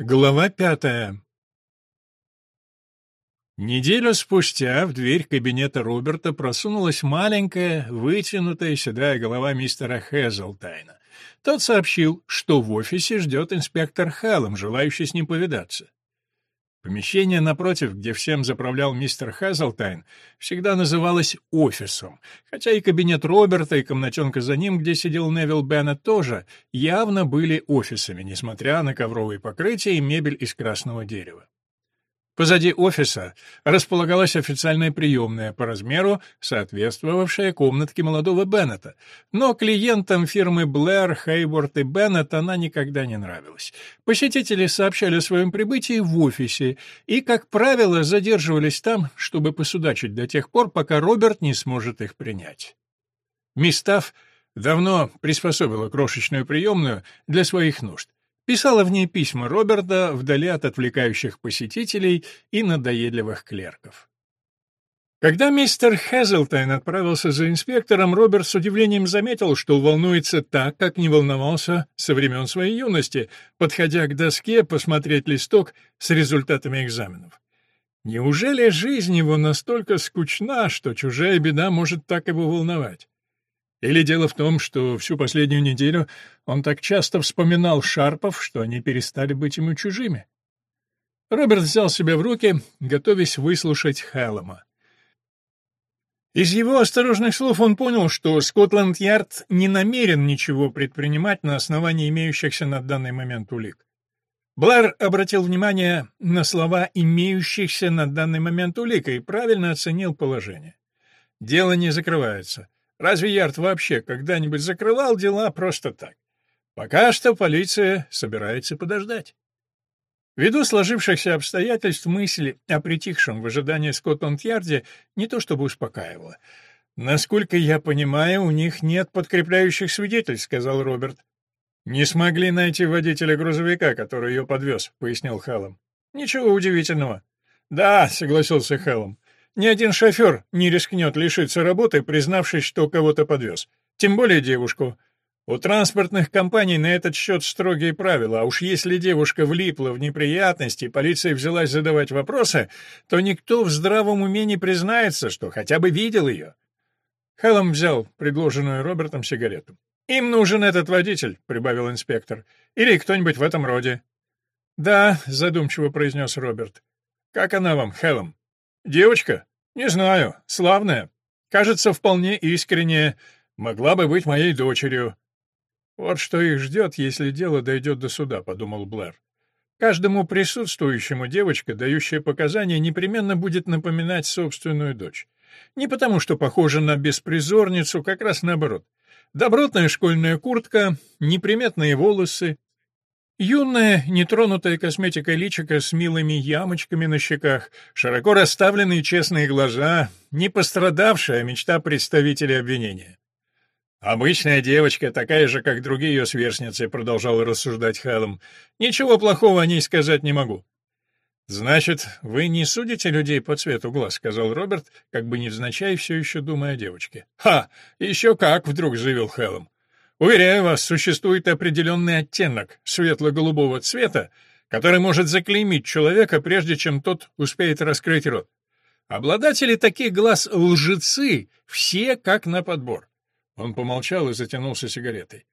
Глава пятая. Неделю спустя в дверь кабинета Роберта просунулась маленькая, вытянутая седая голова мистера Хезлтайна. Тот сообщил, что в офисе ждет инспектор Халлом, желающий с ним повидаться. Помещение напротив, где всем заправлял мистер Хазлтайн, всегда называлось офисом, хотя и кабинет Роберта, и комнатенка за ним, где сидел Невил Беннет, тоже явно были офисами, несмотря на ковровые покрытия и мебель из красного дерева. Позади офиса располагалась официальная приемная по размеру, соответствовавшая комнатке молодого Беннета, но клиентам фирмы Блэр, Хейворд и Беннет она никогда не нравилась. Посетители сообщали о своем прибытии в офисе и, как правило, задерживались там, чтобы посудачить до тех пор, пока Роберт не сможет их принять. Мистав давно приспособила крошечную приемную для своих нужд. Писала в ней письма Роберта вдали от отвлекающих посетителей и надоедливых клерков. Когда мистер Хезлтайн отправился за инспектором, Роберт с удивлением заметил, что волнуется так, как не волновался со времен своей юности, подходя к доске посмотреть листок с результатами экзаменов. Неужели жизнь его настолько скучна, что чужая беда может так его волновать? Или дело в том, что всю последнюю неделю он так часто вспоминал Шарпов, что они перестали быть ему чужими? Роберт взял себя в руки, готовясь выслушать Хэллома. Из его осторожных слов он понял, что Скотланд-Ярд не намерен ничего предпринимать на основании имеющихся на данный момент улик. Блэр обратил внимание на слова «имеющихся на данный момент улик» и правильно оценил положение. Дело не закрывается. Разве Ярд вообще когда-нибудь закрывал дела просто так? Пока что полиция собирается подождать. Ввиду сложившихся обстоятельств мысль о притихшем в ожидании Скотланд-Ярде не то чтобы успокаивала. «Насколько я понимаю, у них нет подкрепляющих свидетельств», — сказал Роберт. «Не смогли найти водителя грузовика, который ее подвез», — пояснил Хэллом. «Ничего удивительного». «Да», — согласился Хэллом. Ни один шофер не рискнет лишиться работы, признавшись, что кого-то подвез. Тем более девушку. У транспортных компаний на этот счет строгие правила, а уж если девушка влипла в неприятности и полиция взялась задавать вопросы, то никто в здравом уме не признается, что хотя бы видел ее. Хеллом взял предложенную Робертом сигарету. «Им нужен этот водитель», — прибавил инспектор. «Или кто-нибудь в этом роде». «Да», — задумчиво произнес Роберт. «Как она вам, Хеллом?» «Девочка? Не знаю. Славная. Кажется, вполне искренняя. Могла бы быть моей дочерью». «Вот что их ждет, если дело дойдет до суда», — подумал Блэр. «Каждому присутствующему девочка, дающая показания, непременно будет напоминать собственную дочь. Не потому, что похожа на беспризорницу, как раз наоборот. Добротная школьная куртка, неприметные волосы, Юная, нетронутая косметикой личика с милыми ямочками на щеках, широко расставленные честные глаза, не пострадавшая мечта представителей обвинения. «Обычная девочка, такая же, как другие ее сверстницы», — продолжал рассуждать Хэллом. «Ничего плохого о ней сказать не могу». «Значит, вы не судите людей по цвету глаз», — сказал Роберт, как бы невзначай, все еще думая о девочке. «Ха! Еще как!» — вдруг заявил Хэллом. Уверяю вас, существует определенный оттенок светло-голубого цвета, который может заклеймить человека, прежде чем тот успеет раскрыть рот. Обладатели таких глаз лжецы, все как на подбор. Он помолчал и затянулся сигаретой.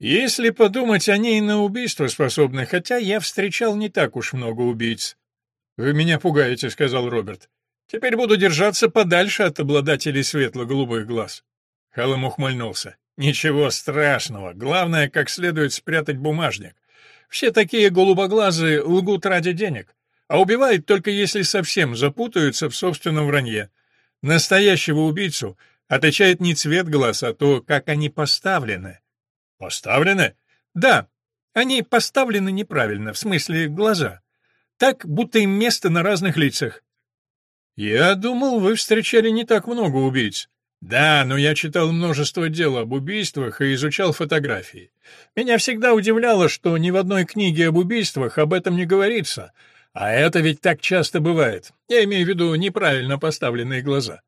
Если подумать, они и на убийство способны, хотя я встречал не так уж много убийц. Вы меня пугаете, сказал Роберт. Теперь буду держаться подальше от обладателей светло-голубых глаз. Халам ухмыльнулся. Ничего страшного. Главное, как следует спрятать бумажник. Все такие голубоглазые лгут ради денег, а убивают только если совсем запутаются в собственном вранье. Настоящего убийцу отличает не цвет глаз, а то, как они поставлены. Поставлены? Да, они поставлены неправильно, в смысле глаза. Так, будто им место на разных лицах. Я думал, вы встречали не так много убийц. Да, но я читал множество дел об убийствах и изучал фотографии. Меня всегда удивляло, что ни в одной книге об убийствах об этом не говорится. А это ведь так часто бывает. Я имею в виду неправильно поставленные глаза.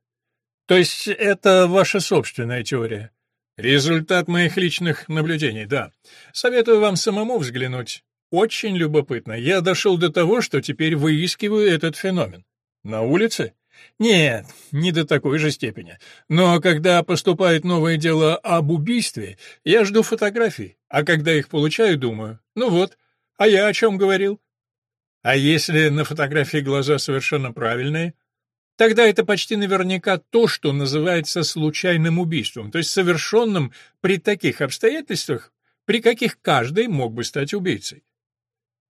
То есть это ваша собственная теория? Результат моих личных наблюдений, да. Советую вам самому взглянуть. очень любопытно. Я дошел до того, что теперь выискиваю этот феномен. На улице? Нет, не до такой же степени. Но когда поступает новое дело об убийстве, я жду фотографий, а когда их получаю, думаю, ну вот, а я о чем говорил? А если на фотографии глаза совершенно правильные? Тогда это почти наверняка то, что называется случайным убийством, то есть совершенным при таких обстоятельствах, при каких каждый мог бы стать убийцей.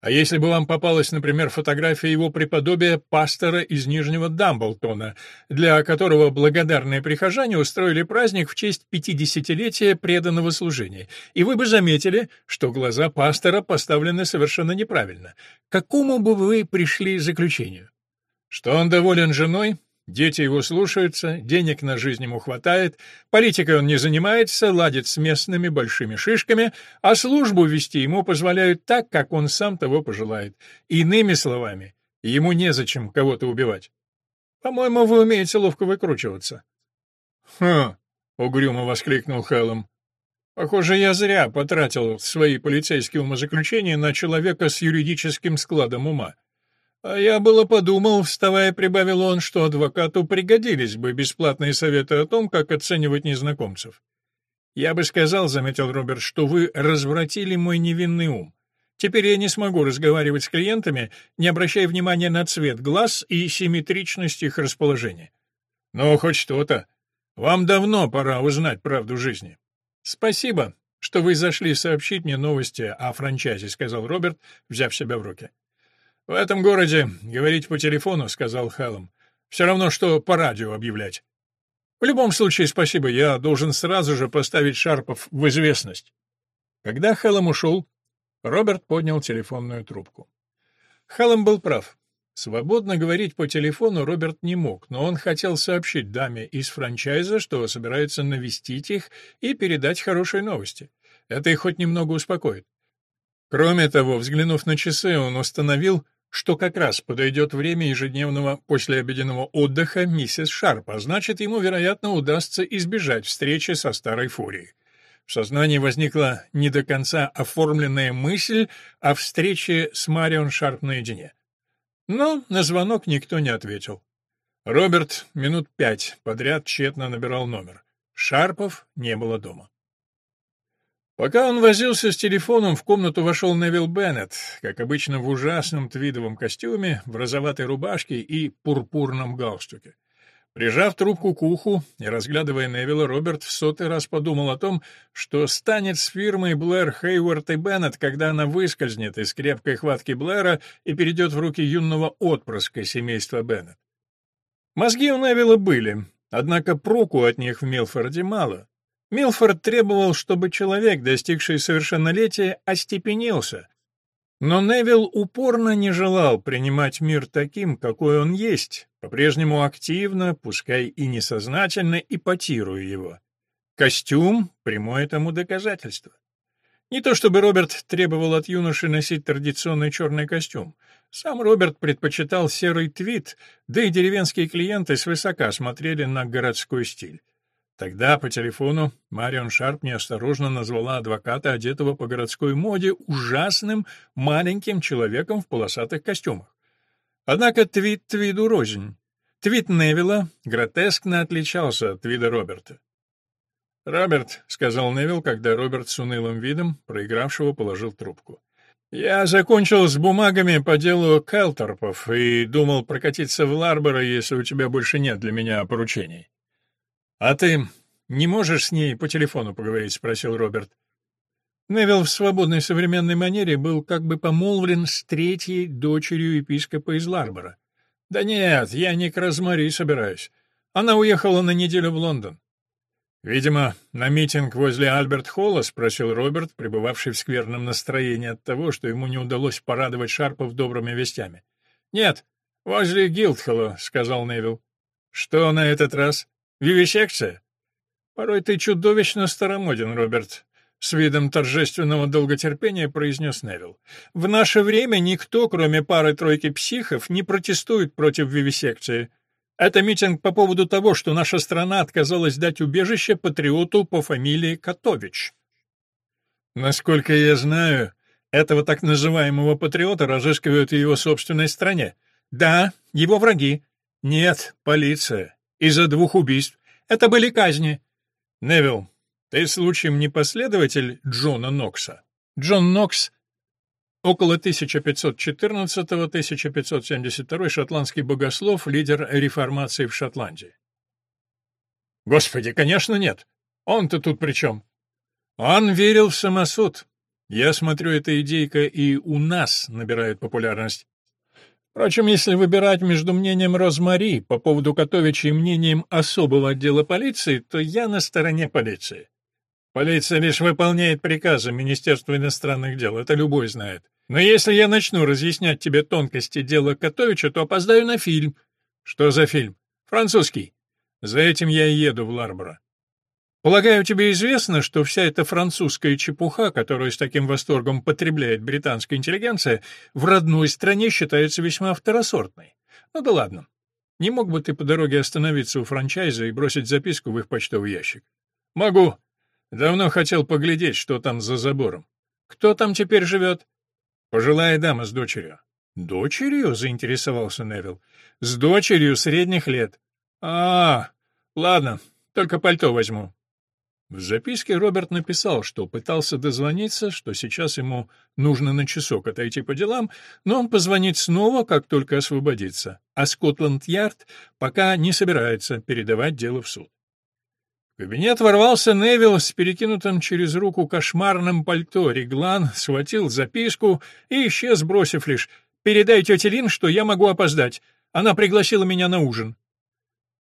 А если бы вам попалась, например, фотография его преподобия пастора из Нижнего Дамблтона, для которого благодарные прихожане устроили праздник в честь пятидесятилетия преданного служения, и вы бы заметили, что глаза пастора поставлены совершенно неправильно, какому бы вы пришли заключению? Что он доволен женой, Дети его слушаются, денег на жизнь ему хватает, политикой он не занимается, ладит с местными большими шишками, а службу вести ему позволяют так, как он сам того пожелает. Иными словами, ему незачем кого-то убивать. По-моему, вы умеете ловко выкручиваться. «Хм!» — угрюмо воскликнул Хэллом. «Похоже, я зря потратил свои полицейские умозаключения на человека с юридическим складом ума. А я было подумал, вставая, прибавил он, что адвокату пригодились бы бесплатные советы о том, как оценивать незнакомцев. Я бы сказал, заметил Роберт, что вы развратили мой невинный ум. Теперь я не смогу разговаривать с клиентами, не обращая внимания на цвет глаз и симметричность их расположения. Но хоть что-то. Вам давно пора узнать правду жизни. Спасибо, что вы зашли сообщить мне новости о франчайзе, сказал Роберт, взяв себя в руки. «В этом городе говорить по телефону», — сказал Хэллом. «Все равно, что по радио объявлять. В любом случае, спасибо, я должен сразу же поставить Шарпов в известность». Когда Хэллом ушел, Роберт поднял телефонную трубку. Хэллом был прав. Свободно говорить по телефону Роберт не мог, но он хотел сообщить даме из франчайза, что собирается навестить их и передать хорошие новости. Это их хоть немного успокоит. Кроме того, взглянув на часы, он установил, что как раз подойдет время ежедневного послеобеденного отдыха миссис Шарп, а значит, ему, вероятно, удастся избежать встречи со старой фурией. В сознании возникла не до конца оформленная мысль о встрече с Марион Шарп наедине. Но на звонок никто не ответил. Роберт минут пять подряд тщетно набирал номер. Шарпов не было дома. Пока он возился с телефоном, в комнату вошел Невил Беннет, как обычно в ужасном твидовом костюме, в розоватой рубашке и пурпурном галстуке. Прижав трубку к уху и разглядывая Невилла, Роберт в сотый раз подумал о том, что станет с фирмой Блэр, Хейвард и Беннет, когда она выскользнет из крепкой хватки Блэра и перейдет в руки юного отпрыска семейства Беннет. Мозги у Невилла были, однако проку от них в Милфорде мало. Милфорд требовал, чтобы человек, достигший совершеннолетия, остепенился. Но Невилл упорно не желал принимать мир таким, какой он есть, по-прежнему активно, пускай и несознательно, ипотируя его. Костюм — прямое тому доказательство. Не то чтобы Роберт требовал от юноши носить традиционный черный костюм. Сам Роберт предпочитал серый твит, да и деревенские клиенты свысока смотрели на городской стиль. Тогда по телефону Марион Шарп неосторожно назвала адвоката, одетого по городской моде, ужасным маленьким человеком в полосатых костюмах. Однако твит твиду рознь. Твит Невилла гротескно отличался от твида Роберта. «Роберт», — сказал Невилл, когда Роберт с унылым видом проигравшего положил трубку. «Я закончил с бумагами по делу Келтерпов и думал прокатиться в Ларборо, если у тебя больше нет для меня поручений». «А ты не можешь с ней по телефону поговорить?» — спросил Роберт. Невилл в свободной современной манере был как бы помолвлен с третьей дочерью епископа из Ларбора. «Да нет, я не к Розмари собираюсь. Она уехала на неделю в Лондон». «Видимо, на митинг возле Альберт-Холла?» — спросил Роберт, пребывавший в скверном настроении от того, что ему не удалось порадовать Шарпов добрыми вестями. «Нет, возле Гилдхолла», — сказал Невилл. «Что на этот раз?» Вивисекция? Порой ты чудовищно старомоден, Роберт. С видом торжественного долготерпения произнес Невилл. В наше время никто, кроме пары-тройки психов, не протестует против вивисекции. Это митинг по поводу того, что наша страна отказалась дать убежище патриоту по фамилии Котович. Насколько я знаю, Этого так называемого патриота разыскивают в его собственной стране. Да, его враги. Нет, полиция. Из-за двух убийств. Это были казни. Невилл, ты случаем не последователь Джона Нокса? Джон Нокс около 1514-1572 шотландский богослов, лидер реформации в Шотландии. Господи, конечно, нет. Он-то тут при чем? Он верил в самосуд. Я смотрю, эта идейка и у нас набирает популярность. Впрочем, если выбирать между мнением Розмари по поводу Котовича и мнением особого отдела полиции, то я на стороне полиции. Полиция лишь выполняет приказы Министерства иностранных дел, это любой знает. Но если я начну разъяснять тебе тонкости дела Котовича, то опоздаю на фильм. Что за фильм? Французский. За этим я и еду в Ларборо. Полагаю, тебе известно, что вся эта французская чепуха, которую с таким восторгом потребляет британская интеллигенция, в родной стране считается весьма второсортной. Ну да ладно. Не мог бы ты по дороге остановиться у франчайза и бросить записку в их почтовый ящик? Могу. Давно хотел поглядеть, что там за забором. Кто там теперь живет? Пожилая дама с дочерью. Дочерью? заинтересовался Невилл. С дочерью средних лет. А, ладно, только пальто возьму. В записке Роберт написал, что пытался дозвониться, что сейчас ему нужно на часок отойти по делам, но он позвонит снова, как только освободится, а Скотланд-Ярд пока не собирается передавать дело в суд. В кабинет ворвался Невилл с перекинутым через руку кошмарным пальто. Реглан схватил записку и исчез, бросив лишь «Передай тете Лин, что я могу опоздать. Она пригласила меня на ужин».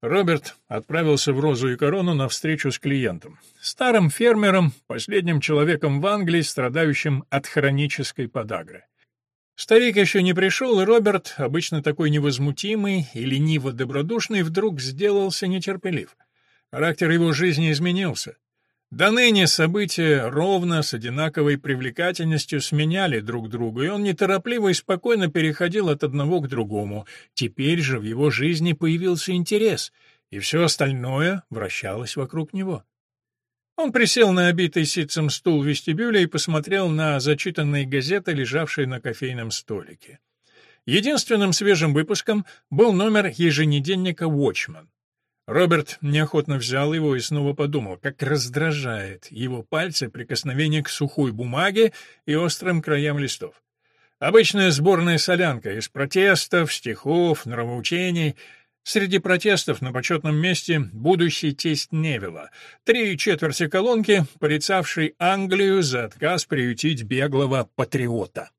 Роберт отправился в «Розу и корону» на встречу с клиентом. Старым фермером, последним человеком в Англии, страдающим от хронической подагры. Старик еще не пришел, и Роберт, обычно такой невозмутимый и лениво-добродушный, вдруг сделался нетерпелив. Характер его жизни изменился. До ныне события ровно, с одинаковой привлекательностью сменяли друг друга, и он неторопливо и спокойно переходил от одного к другому. Теперь же в его жизни появился интерес, и все остальное вращалось вокруг него. Он присел на обитый ситцем стул в вестибюле и посмотрел на зачитанные газеты, лежавшие на кофейном столике. Единственным свежим выпуском был номер еженедельника «Watchman». Роберт неохотно взял его и снова подумал, как раздражает его пальцы прикосновение к сухой бумаге и острым краям листов. Обычная сборная солянка из протестов, стихов, нравоучений. Среди протестов на почетном месте будущий тесть Невилла, три четверти колонки, порицавший Англию за отказ приютить беглого патриота.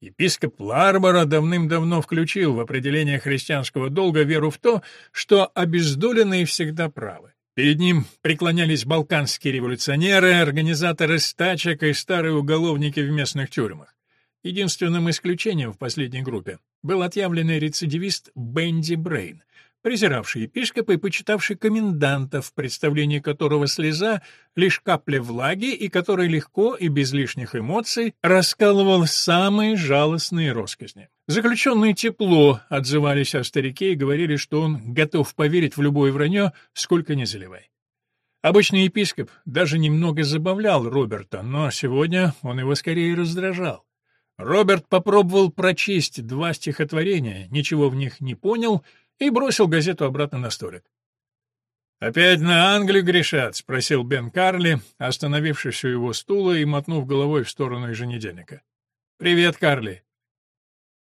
Епископ Ларбора давным-давно включил в определение христианского долга веру в то, что обездоленные всегда правы. Перед ним преклонялись балканские революционеры, организаторы стачек и старые уголовники в местных тюрьмах. Единственным исключением в последней группе был отъявленный рецидивист Бенди Брейн, презиравший епископа и почитавший коменданта, в представлении которого слеза — лишь капля влаги, и который легко и без лишних эмоций раскалывал самые жалостные росказни. Заключенные тепло отзывались о старике и говорили, что он готов поверить в любое вранье, сколько ни заливай. Обычный епископ даже немного забавлял Роберта, но сегодня он его скорее раздражал. Роберт попробовал прочесть два стихотворения, ничего в них не понял — и бросил газету обратно на столик. «Опять на Англию грешат?» — спросил Бен Карли, остановившись у его стула и мотнув головой в сторону еженедельника. «Привет, Карли».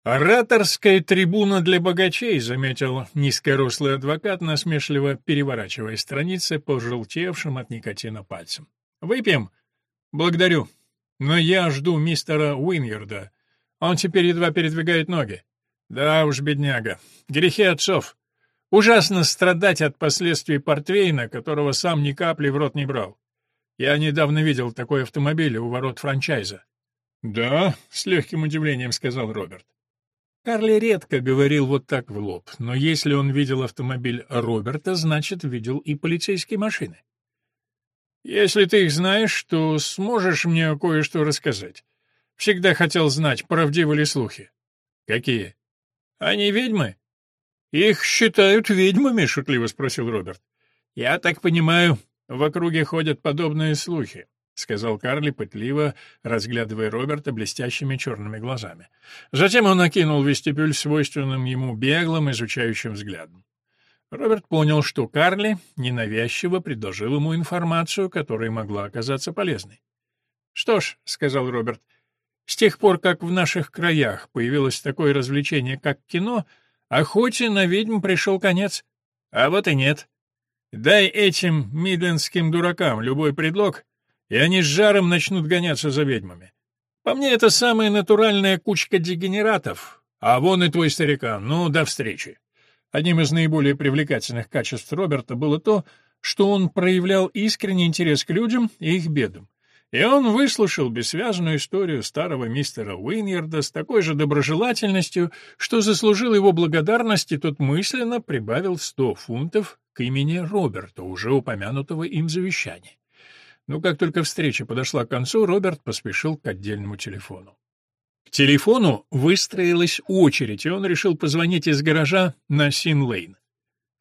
«Ораторская трибуна для богачей», — заметил низкорослый адвокат, насмешливо переворачивая страницы по желтевшим от никотина пальцам. «Выпьем?» «Благодарю. Но я жду мистера Уиньерда. Он теперь едва передвигает ноги». Да уж, бедняга. Грехи отцов. Ужасно страдать от последствий портвейна, которого сам ни капли в рот не брал. Я недавно видел такой автомобиль у ворот франчайза. «Да», — с легким удивлением сказал Роберт. Карли редко говорил вот так в лоб, но если он видел автомобиль Роберта, значит, видел и полицейские машины. «Если ты их знаешь, то сможешь мне кое-что рассказать. Всегда хотел знать, правдивы ли слухи». «Какие?» Они ведьмы? Их считают ведьмами, шутливо спросил Роберт. Я так понимаю, в округе ходят подобные слухи. — сказал Карли, пытливо разглядывая Роберта блестящими черными глазами. Затем он окинул вестибюль свойственным ему беглым, изучающим взглядом. Роберт понял, что Карли ненавязчиво предложил ему информацию, которая могла оказаться полезной. «Что ж», — сказал Роберт, — «с тех пор, как в наших краях появилось такое развлечение, как кино, охоте на ведьм пришел конец. А вот и нет. Дай этим мидлендским дуракам любой предлог, и они с жаром начнут гоняться за ведьмами. По мне, это самая натуральная кучка дегенератов. А вон и твой старикан. Ну, до встречи». Одним из наиболее привлекательных качеств Роберта было то, что он проявлял искренний интерес к людям и их бедам. И он выслушал бессвязную историю старого мистера Уиньерда с такой же доброжелательностью, что заслужил его благодарность, и тот мысленно прибавил сто фунтов к имени Роберта, уже упомянутого им завещания. Но как только встреча подошла к концу, Роберт поспешил к отдельному телефону телефону выстроилась очередь, и он решил позвонить из гаража на Син-Лейн.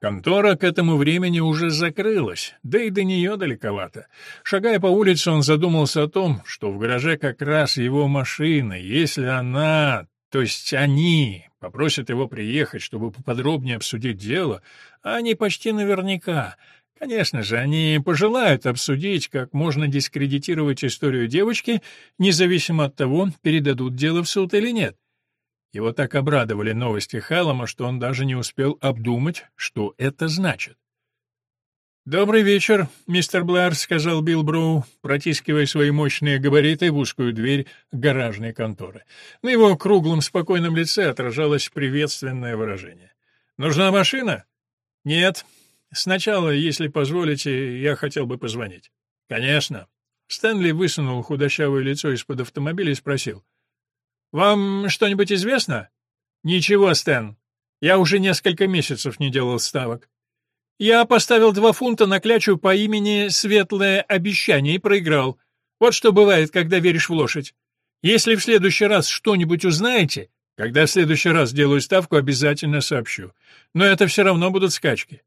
Контора к этому времени уже закрылась, да и до нее далековато. Шагая по улице, он задумался о том, что в гараже как раз его машина. Если она, то есть они, попросят его приехать, чтобы поподробнее обсудить дело, а они почти наверняка — Конечно же, они пожелают обсудить, как можно дискредитировать историю девочки, независимо от того, передадут дело в суд или нет. Его так обрадовали новости Халлома, что он даже не успел обдумать, что это значит. «Добрый вечер, мистер Блэр», — сказал Билл Броу, протискивая свои мощные габариты в узкую дверь гаражной конторы. На его круглом спокойном лице отражалось приветственное выражение. «Нужна машина?» «Нет, Сначала, если позволите, я хотел бы позвонить. Конечно. Стэнли высунул худощавое лицо из-под автомобиля и спросил. Вам что-нибудь известно? Ничего, Стэн. Я уже несколько месяцев не делал ставок. Я поставил два фунта на клячу по имени Светлое Обещание и проиграл. Вот что бывает, когда веришь в лошадь. Если в следующий раз что-нибудь узнаете, когда в следующий раз делаю ставку, обязательно сообщу. Но это все равно будут скачки.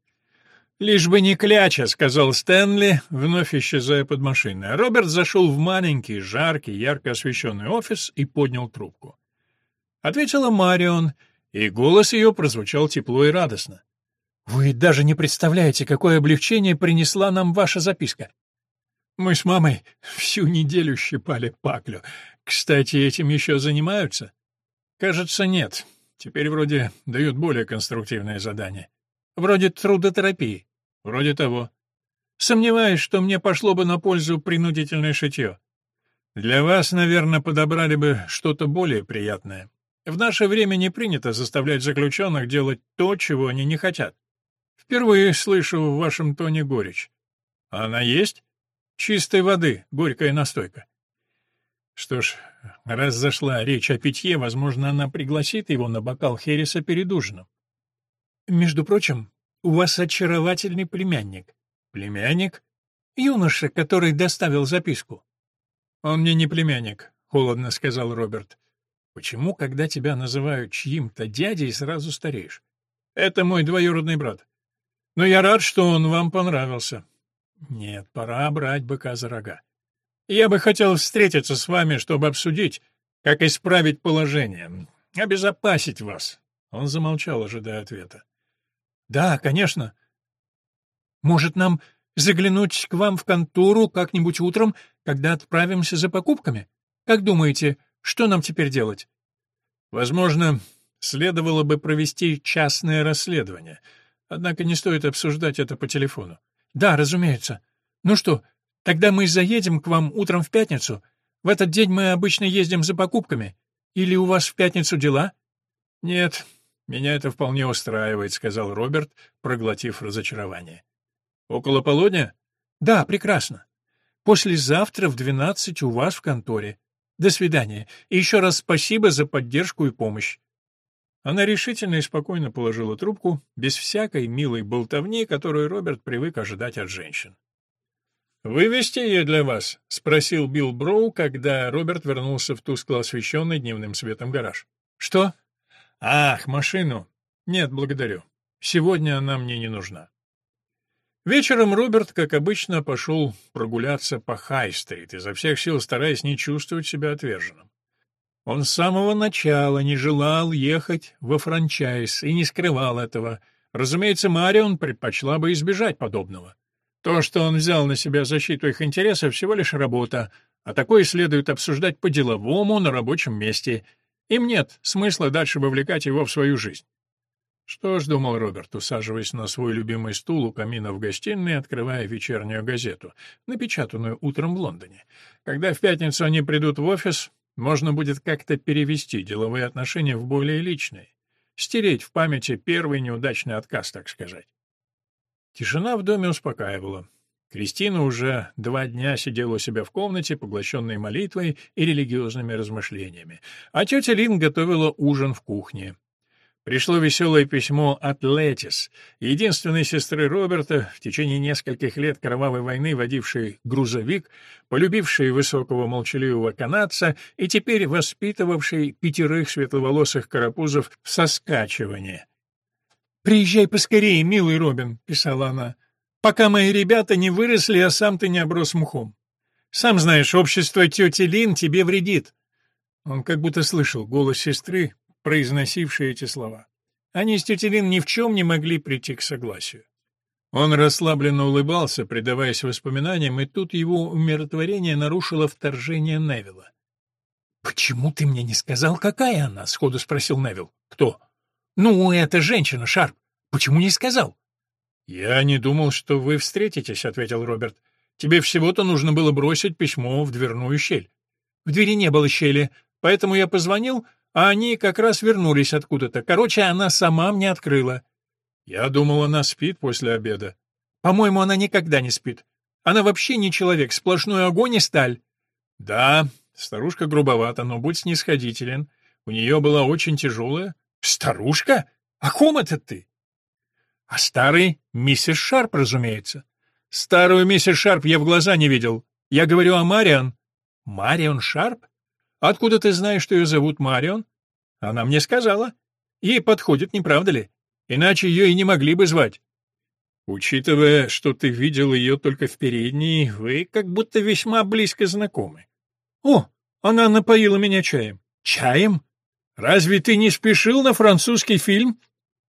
«Лишь бы не кляча», — сказал Стэнли, вновь исчезая под машиной. Роберт зашел в маленький, жаркий, ярко освещенный офис и поднял трубку. Ответила Марион, и голос ее прозвучал тепло и радостно. «Вы даже не представляете, какое облегчение принесла нам ваша записка. Мы с мамой всю неделю щипали паклю. Кстати, этим еще занимаются?» «Кажется, нет. Теперь вроде дают более конструктивное задание. Вроде трудотерапии. Вроде того. Сомневаюсь, что мне пошло бы на пользу принудительное шитье. Для вас, наверное, подобрали бы что-то более приятное. В наше время не принято заставлять заключенных делать то, чего они не хотят. Впервые слышу в вашем тоне горечь. Она есть? Чистой воды, горькая настойка. Что ж, раз зашла речь о питье, возможно, она пригласит его на бокал Хереса перед ужином. Между прочим, у вас очаровательный племянник. Племянник? Юноша, который доставил записку. Он мне не племянник, холодно сказал Роберт. Почему, когда тебя называют чьим-то дядей, сразу стареешь? Это мой двоюродный брат. Но я рад, что он вам понравился. Нет, пора брать быка за рога. Я бы хотел встретиться с вами, чтобы обсудить, как исправить положение, обезопасить вас. Он замолчал, ожидая ответа. Да, конечно. Может, нам заглянуть к вам в контору как-нибудь утром, когда отправимся за покупками? Как думаете, что нам теперь делать? Возможно, следовало бы провести частное расследование. Однако не стоит обсуждать это по телефону. Да, разумеется. Ну что, тогда мы заедем к вам утром в пятницу. В этот день мы обычно ездим за покупками. Или у вас в пятницу дела? Нет, «Меня это вполне устраивает», — сказал Роберт, проглотив разочарование. «Около полудня?» «Да, прекрасно. Послезавтра в двенадцать у вас в конторе. До свидания. И еще раз спасибо за поддержку и помощь». Она решительно и спокойно положила трубку, без всякой милой болтовни, которую Роберт привык ожидать от женщин. «Вывести ее для вас?» — спросил Билл Броу, когда Роберт вернулся в тускло освещенный дневным светом гараж. «Что?» «Ах, машину! Нет, благодарю. Сегодня она мне не нужна». Вечером Роберт, как обычно, пошел прогуляться по Хай-стрит, изо всех сил стараясь не чувствовать себя отверженным. Он с самого начала не желал ехать во франчайз и не скрывал этого. Разумеется, Марион предпочла бы избежать подобного. То, что он взял на себя защиту их интересов, всего лишь работа, а такое следует обсуждать по-деловому на рабочем месте. Им нет смысла дальше вовлекать его в свою жизнь. Что ж, думал Роберт, усаживаясь на свой любимый стул у камина в гостиной, открывая вечернюю газету, напечатанную утром в Лондоне. Когда в пятницу они придут в офис, можно будет как-то перевести деловые отношения в более личные, стереть в памяти первый неудачный отказ, так сказать. Тишина в доме успокаивала. Кристина уже два дня сидела у себя в комнате, поглощенной молитвой и религиозными размышлениями, а тетя Лин готовила ужин в кухне. Пришло веселое письмо от Летис, единственной сестры Роберта, в течение нескольких лет кровавой войны водившей грузовик, полюбившей высокого молчаливого канадца и теперь воспитывавшей пятерых светловолосых карапузов в соскачивании. «Приезжай поскорее, милый Робин», — писала она, — «пока мои ребята не выросли, а сам ты не оброс мхом. Сам знаешь, общество тети Лин тебе вредит». Он как будто слышал голос сестры, произносившие эти слова. Они с тетей Лин ни в чем не могли прийти к согласию. Он расслабленно улыбался, предаваясь воспоминаниям, и тут его умиротворение нарушило вторжение Невилла. «Почему ты мне не сказал, какая она?» — сходу спросил Невилл. «Кто?» «Ну, эта женщина, Шарп. Почему не сказал?» «Я не думал, что вы встретитесь», — ответил Роберт. «Тебе всего-то нужно было бросить письмо в дверную щель». «В двери не было щели, поэтому я позвонил, а они как раз вернулись откуда-то. Короче, она сама мне открыла. Я думал, она спит после обеда. По-моему, она никогда не спит. Она вообще не человек, сплошной огонь и сталь. Да, старушка грубовата, но будь снисходителен. У нее была очень тяжелая. Старушка? О ком это ты? А старый миссис Шарп, разумеется. Старую миссис Шарп я в глаза не видел. Я говорю о Марион. Марион Шарп? Откуда ты знаешь, что ее зовут Марион? Она мне сказала. Ей подходит, не правда ли? Иначе ее и не могли бы звать. Учитывая, что ты видел ее только в передней, вы как будто весьма близко знакомы. О, она напоила меня чаем. Чаем? Разве ты не спешил на французский фильм?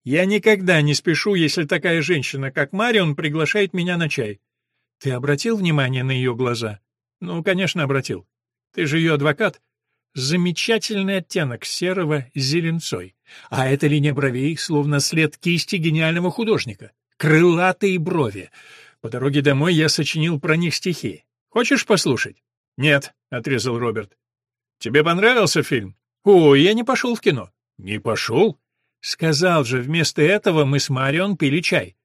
Я никогда не спешу, если такая женщина, как Марион, приглашает меня на чай. Ты обратил внимание на ее глаза? Ну, конечно, обратил. Ты же ее адвокат. Замечательный оттенок серого с зеленцой. А эта линия бровей словно след кисти гениального художника. Крылатые брови. По дороге домой я сочинил про них стихи. Хочешь послушать? Нет, отрезал Роберт. Тебе понравился фильм? О, я не пошел в кино. Не пошел? Сказал же, вместо этого мы с Марион пили чай.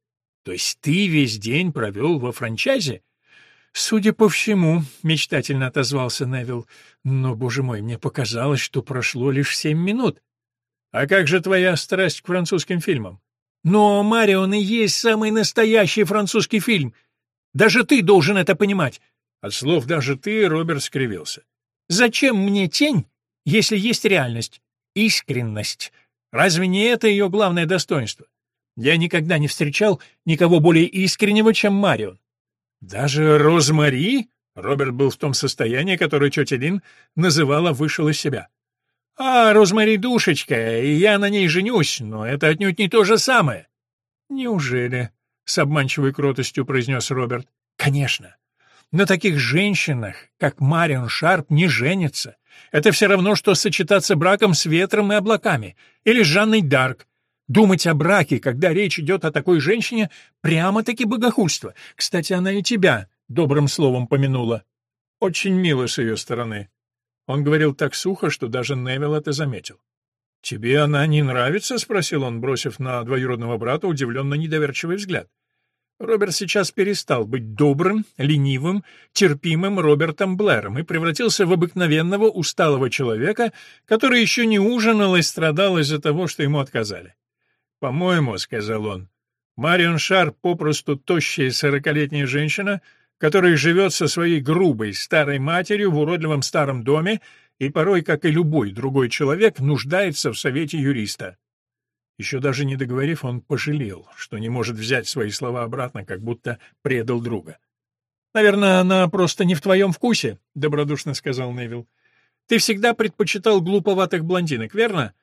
То есть ты весь день провел во франчайзе? «Судя по всему», — мечтательно отозвался Невилл, — «но, боже мой, мне показалось, что прошло лишь семь минут». «А как же твоя страсть к французским фильмам?» «Но «Марион» и есть самый настоящий французский фильм. Даже ты должен это понимать». От слов «даже ты» Роберт скривился. «Зачем мне тень, если есть реальность? Искренность. Разве не это ее главное достоинство? Я никогда не встречал никого более искреннего, чем Марион. Даже Розмари? Роберт был в том состоянии, которое тетя Лин называла «вышел из себя». «А, Розмари душечка, и я на ней женюсь, но это отнюдь не то же самое». «Неужели?» — с обманчивой кротостью произнес Роберт. «Конечно. На таких женщинах, как Марион Шарп, не женятся. Это все равно, что сочетаться браком с ветром и облаками, или с Жанной Дарк, Думать о браке, когда речь идет о такой женщине, прямо-таки богохульство. Кстати, она и тебя добрым словом помянула. Очень мило с ее стороны. Он говорил так сухо, что даже Невилл это заметил. «Тебе она не нравится?» — спросил он, бросив на двоюродного брата удивленно недоверчивый взгляд. Роберт сейчас перестал быть добрым, ленивым, терпимым Робертом Блэром и превратился в обыкновенного усталого человека, который еще не ужинал и страдал из-за того, что ему отказали. «По-моему», — сказал он, — «Марион Шар попросту тощая сорокалетняя женщина, которая живет со своей грубой старой матерью в уродливом старом доме и порой, как и любой другой человек, нуждается в совете юриста». Еще даже не договорив, он пожалел, что не может взять свои слова обратно, как будто предал друга. «Наверное, она просто не в твоем вкусе», — добродушно сказал Невил. «Ты всегда предпочитал глуповатых блондинок, верно?»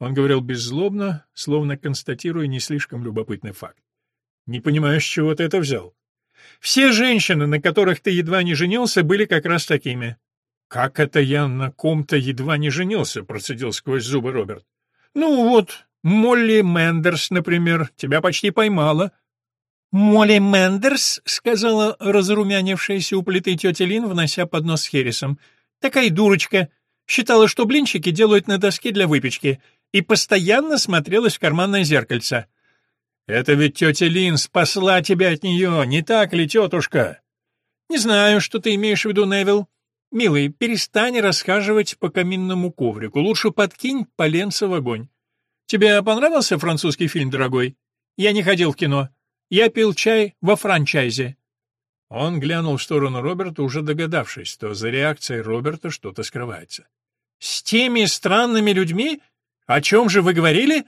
Он говорил беззлобно, словно констатируя не слишком любопытный факт. «Не понимаю, с чего ты это взял?» «Все женщины, на которых ты едва не женился, были как раз такими». «Как это я на ком-то едва не женился?» — процедил сквозь зубы Роберт. «Ну вот, Молли Мендерс, например, тебя почти поймала». «Молли Мендерс», — сказала разрумянившаяся у плиты тетя Лин, внося поднос с хересом. «Такая дурочка. Считала, что блинчики делают на доске для выпечки, и постоянно смотрелась в карманное зеркальце». «Это ведь тетя Лин спасла тебя от нее, не так ли, тетушка?» «Не знаю, что ты имеешь в виду, Невил. Милый, перестань расхаживать по каминному коврику, лучше подкинь поленца в огонь. Тебе понравился французский фильм, дорогой? Я не ходил в кино. Я пил чай во франчайзе». Он глянул в сторону Роберта, уже догадавшись, что за реакцией Роберта что-то скрывается. «С теми странными людьми? О чем же вы говорили?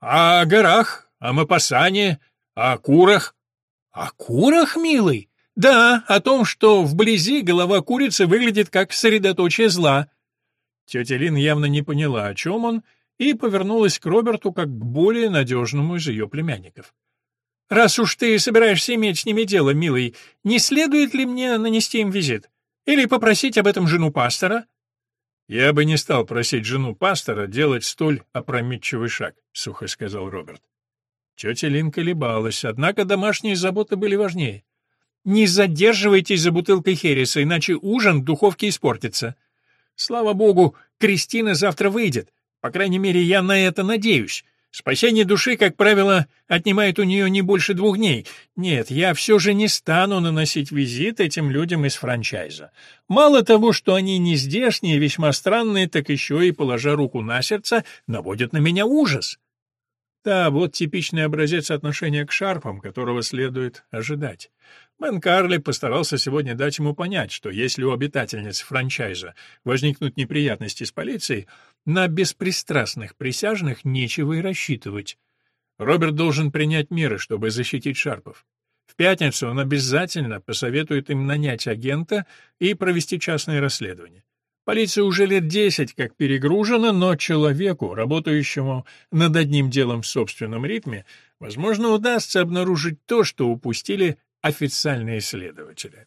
О горах, о Мапасане, о курах». «О курах, милый? Да, о том, что вблизи голова курицы выглядит как средоточие зла». Тетя Лин явно не поняла, о чем он, и повернулась к Роберту как к более надежному из ее племянников. «Раз уж ты собираешься иметь с ними дело, милый, не следует ли мне нанести им визит? Или попросить об этом жену пастора?» «Я бы не стал просить жену пастора делать столь опрометчивый шаг», — сухо сказал Роберт. Тетя Лин колебалась, однако домашние заботы были важнее. «Не задерживайтесь за бутылкой Хереса, иначе ужин в духовке испортится. Слава богу, Кристина завтра выйдет. По крайней мере, я на это надеюсь. Спасение души, как правило, отнимает у нее не больше двух дней. Нет, я все же не стану наносить визит этим людям из франчайза. Мало того, что они не здешние, весьма странные, так еще и, положа руку на сердце, наводят на меня ужас. Да, вот типичный образец отношения к шарпам, которого следует ожидать. Мэн Карли постарался сегодня дать ему понять, что если у обитательниц франчайза возникнут неприятности с полицией, на беспристрастных присяжных нечего и рассчитывать. Роберт должен принять меры, чтобы защитить Шарпов. В пятницу он обязательно посоветует им нанять агента и провести частное расследование. Полиция уже лет десять как перегружена, но человеку, работающему над одним делом в собственном ритме, возможно, удастся обнаружить то, что упустили официальные следователи.